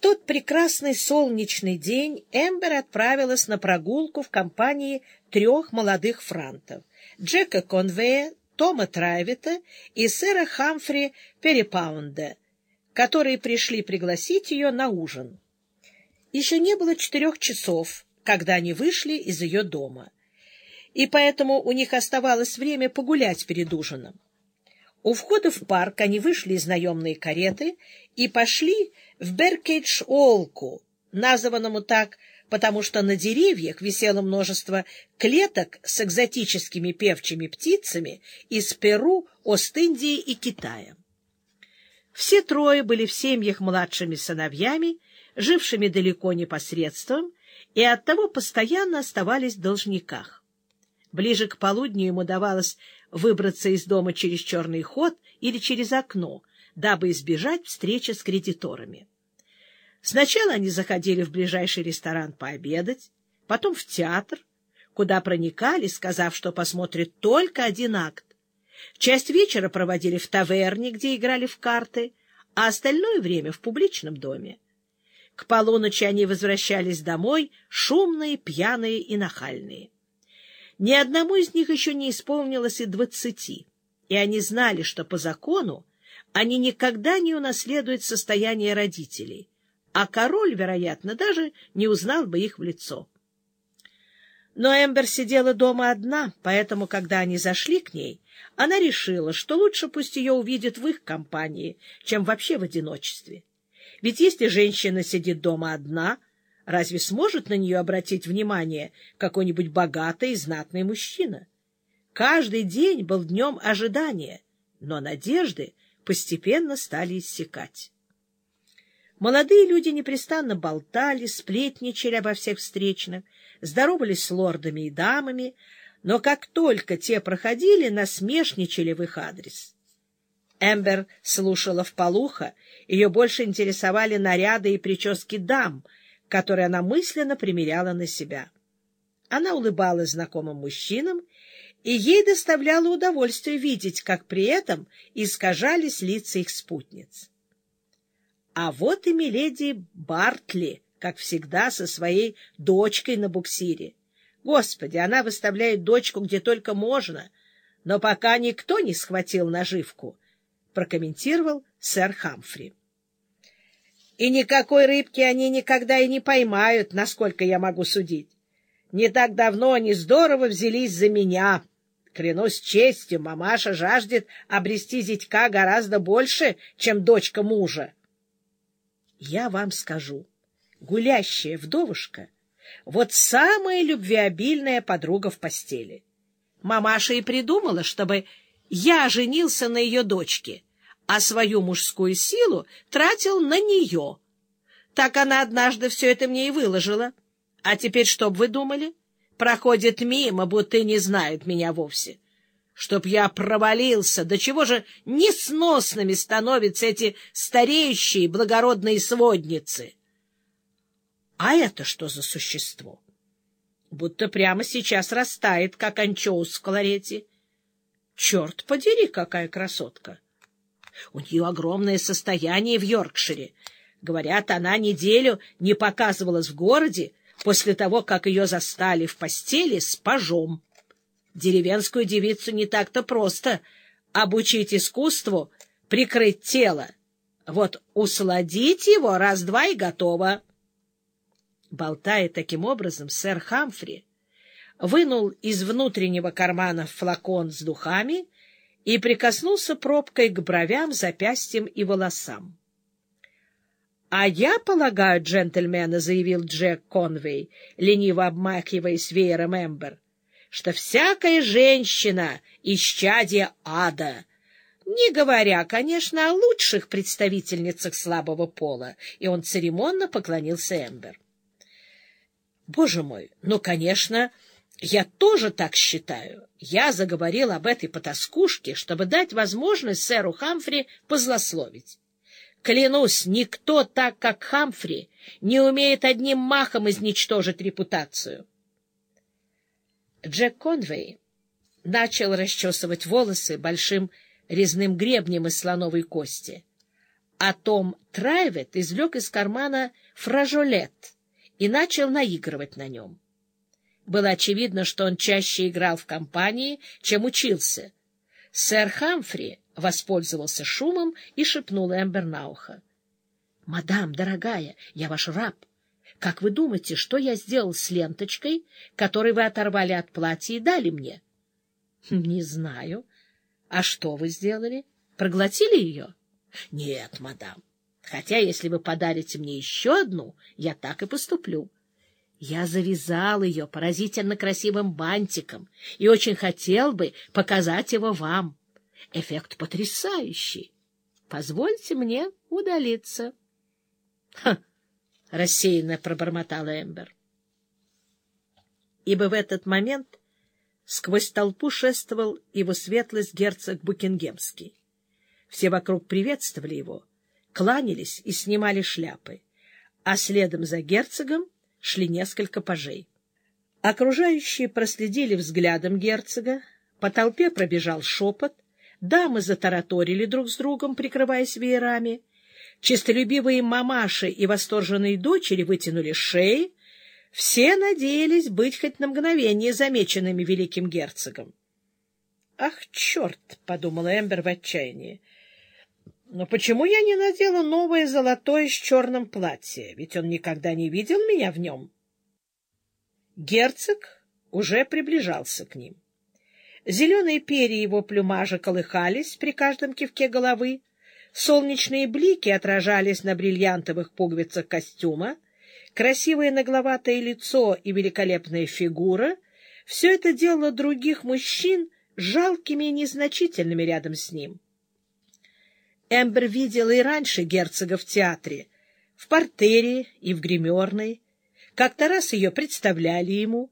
тот прекрасный солнечный день Эмбер отправилась на прогулку в компании трех молодых франтов — Джека Конвея, Тома Трайвита и сэра Хамфри Перепаунда, которые пришли пригласить ее на ужин. Еще не было четырех часов, когда они вышли из ее дома, и поэтому у них оставалось время погулять перед ужином. У входа в парк они вышли из наемной кареты и пошли в Беркейдж-Олку, названному так, потому что на деревьях висело множество клеток с экзотическими певчими птицами из Перу, Ост-Индии и Китая. Все трое были в семьях младшими сыновьями, жившими далеко непосредством, и оттого постоянно оставались в должниках. Ближе к полудню ему давалось выбраться из дома через черный ход или через окно, дабы избежать встречи с кредиторами. Сначала они заходили в ближайший ресторан пообедать, потом в театр, куда проникали, сказав, что посмотрят только один акт. Часть вечера проводили в таверне, где играли в карты, а остальное время в публичном доме. К полуночи они возвращались домой, шумные, пьяные и нахальные. Ни одному из них еще не исполнилось и двадцати, и они знали, что по закону они никогда не унаследуют состояние родителей, а король, вероятно, даже не узнал бы их в лицо. Но Эмбер сидела дома одна, поэтому, когда они зашли к ней, она решила, что лучше пусть ее увидят в их компании, чем вообще в одиночестве. Ведь если женщина сидит дома одна — Разве сможет на нее обратить внимание какой-нибудь богатый и знатный мужчина? Каждый день был днем ожидания, но надежды постепенно стали иссякать. Молодые люди непрестанно болтали, сплетничали обо всех встречных, здоровались с лордами и дамами, но как только те проходили, насмешничали в их адрес. Эмбер слушала вполуха, ее больше интересовали наряды и прически дам — который она мысленно примеряла на себя. Она улыбалась знакомым мужчинам, и ей доставляло удовольствие видеть, как при этом искажались лица их спутниц. А вот и миледи Бартли, как всегда, со своей дочкой на буксире. Господи, она выставляет дочку где только можно, но пока никто не схватил наживку, — прокомментировал сэр Хамфри. И никакой рыбки они никогда и не поймают, насколько я могу судить. Не так давно они здорово взялись за меня. Клянусь честью, мамаша жаждет обрести зятька гораздо больше, чем дочка мужа. Я вам скажу, гулящая вдовушка — вот самая любвеобильная подруга в постели. Мамаша и придумала, чтобы я женился на ее дочке — а свою мужскую силу тратил на нее. Так она однажды все это мне и выложила. А теперь что б вы думали? Проходит мимо, будто и не знает меня вовсе. Чтоб я провалился, до чего же несносными становятся эти стареющие благородные сводницы? А это что за существо? Будто прямо сейчас растает, как анчоус в колорете. Черт подери, какая красотка! У нее огромное состояние в Йоркшире. Говорят, она неделю не показывалась в городе после того, как ее застали в постели с пажом. Деревенскую девицу не так-то просто обучить искусству прикрыть тело. Вот усладить его раз-два и готово. Болтая таким образом, сэр Хамфри вынул из внутреннего кармана флакон с духами и прикоснулся пробкой к бровям, запястьям и волосам. — А я полагаю, джентльмены, — заявил Джек Конвей, лениво обмахиваясь веером Эмбер, — что всякая женщина — исчадие ада, не говоря, конечно, о лучших представительницах слабого пола, и он церемонно поклонился Эмбер. — Боже мой, ну, конечно, — я тоже так считаю. Я заговорил об этой потаскушке, чтобы дать возможность сэру Хамфри позлословить. Клянусь, никто так, как Хамфри, не умеет одним махом изничтожить репутацию. Джек Конвей начал расчесывать волосы большим резным гребнем из слоновой кости, а Том Трайвет извлек из кармана фражолет и начал наигрывать на нем. Было очевидно, что он чаще играл в компании, чем учился. Сэр Хамфри воспользовался шумом и шепнул Эмбер на ухо. — Мадам, дорогая, я ваш раб. Как вы думаете, что я сделал с ленточкой, которую вы оторвали от платья и дали мне? — Не знаю. А что вы сделали? Проглотили ее? — Нет, мадам. Хотя, если вы подарите мне еще одну, я так и поступлю. Я завязал ее поразительно красивым бантиком и очень хотел бы показать его вам. Эффект потрясающий. Позвольте мне удалиться. — рассеянно пробормотала Эмбер. Ибо в этот момент сквозь толпу шествовал его светлость герцог Букингемский. Все вокруг приветствовали его, кланялись и снимали шляпы, а следом за герцогом шли несколько пажей. Окружающие проследили взглядом герцога, по толпе пробежал шепот, дамы затараторили друг с другом, прикрываясь веерами, честолюбивые мамаши и восторженные дочери вытянули шеи, все надеялись быть хоть на мгновение замеченными великим герцогом. «Ах, черт!» — подумала Эмбер в отчаянии. «Но почему я не надела новое золотое с черным платье? Ведь он никогда не видел меня в нем». Герцог уже приближался к ним. Зеленые перья его плюмажа колыхались при каждом кивке головы, солнечные блики отражались на бриллиантовых пуговицах костюма, красивое нагловатое лицо и великолепная фигура — все это делало других мужчин жалкими и незначительными рядом с ним. Эмбер видела и раньше герцога в театре, в портере и в гримерной. Как-то раз ее представляли ему.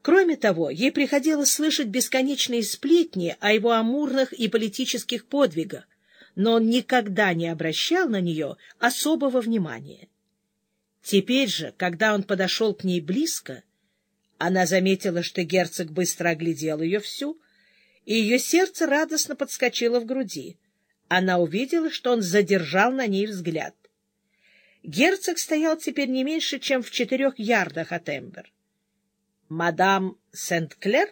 Кроме того, ей приходилось слышать бесконечные сплетни о его амурных и политических подвигах, но он никогда не обращал на нее особого внимания. Теперь же, когда он подошел к ней близко, она заметила, что герцог быстро оглядел ее всю, и ее сердце радостно подскочило в груди. Она увидела, что он задержал на ней взгляд. Герцог стоял теперь не меньше, чем в четырех ярдах от Эмбер. «Мадам Сент-Клер?»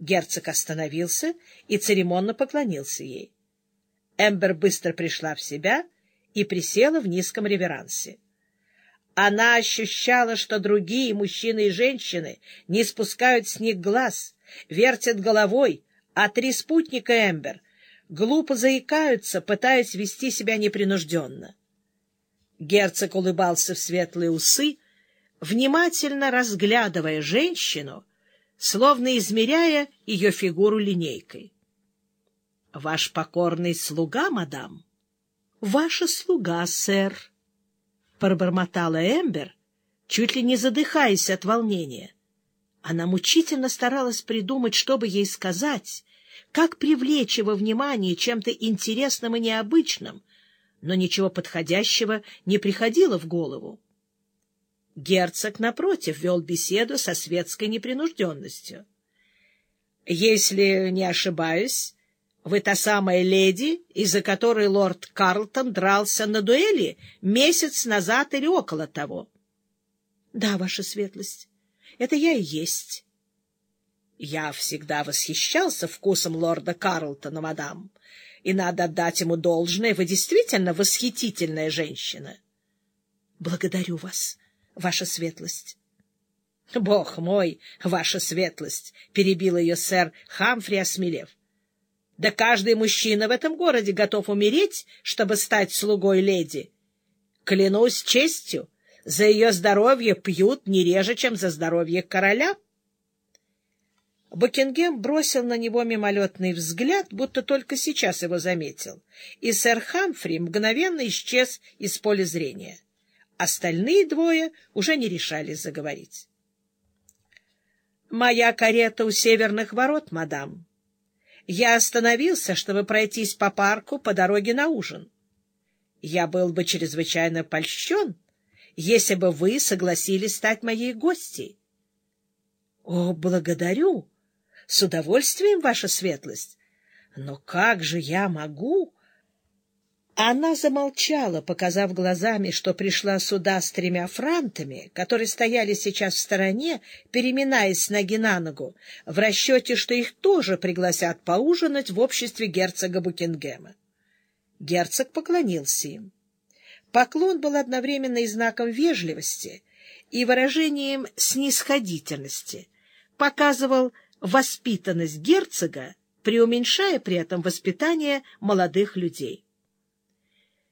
Герцог остановился и церемонно поклонился ей. Эмбер быстро пришла в себя и присела в низком реверансе. Она ощущала, что другие мужчины и женщины не спускают с них глаз, вертят головой, а три спутника Эмбер глупо заикаются, пытаясь вести себя непринужденно. Герцог улыбался в светлые усы, внимательно разглядывая женщину, словно измеряя ее фигуру линейкой. — Ваш покорный слуга, мадам? — Ваша слуга, сэр, — пробормотала Эмбер, чуть ли не задыхаясь от волнения. Она мучительно старалась придумать, что бы ей сказать, как привлечь его внимание чем-то интересным и необычным, но ничего подходящего не приходило в голову. Герцог, напротив, вел беседу со светской непринужденностью. — Если не ошибаюсь, вы та самая леди, из-за которой лорд Карлтон дрался на дуэли месяц назад или около того? — Да, ваша светлость, это я и есть. Я всегда восхищался вкусом лорда Карлтона, мадам, и надо отдать ему должное, вы действительно восхитительная женщина. — Благодарю вас, ваша светлость. — Бог мой, ваша светлость! — перебил ее сэр Хамфри, осмелев. — да каждый мужчина в этом городе готов умереть, чтобы стать слугой леди. Клянусь честью, за ее здоровье пьют не реже, чем за здоровье короля. Букингем бросил на него мимолетный взгляд, будто только сейчас его заметил, и сэр Хамфри мгновенно исчез из поля зрения. Остальные двое уже не решались заговорить. — Моя карета у северных ворот, мадам, я остановился, чтобы пройтись по парку по дороге на ужин. Я был бы чрезвычайно польщен, если бы вы согласились стать моей гостьей. — О, благодарю! С удовольствием, ваша светлость! Но как же я могу... Она замолчала, показав глазами, что пришла сюда с тремя франтами, которые стояли сейчас в стороне, переминаясь с ноги на ногу, в расчете, что их тоже пригласят поужинать в обществе герцога Букингема. Герцог поклонился им. Поклон был одновременно и знаком вежливости, и выражением снисходительности, показывал воспитанность герцога, преуменьшая при этом воспитание молодых людей.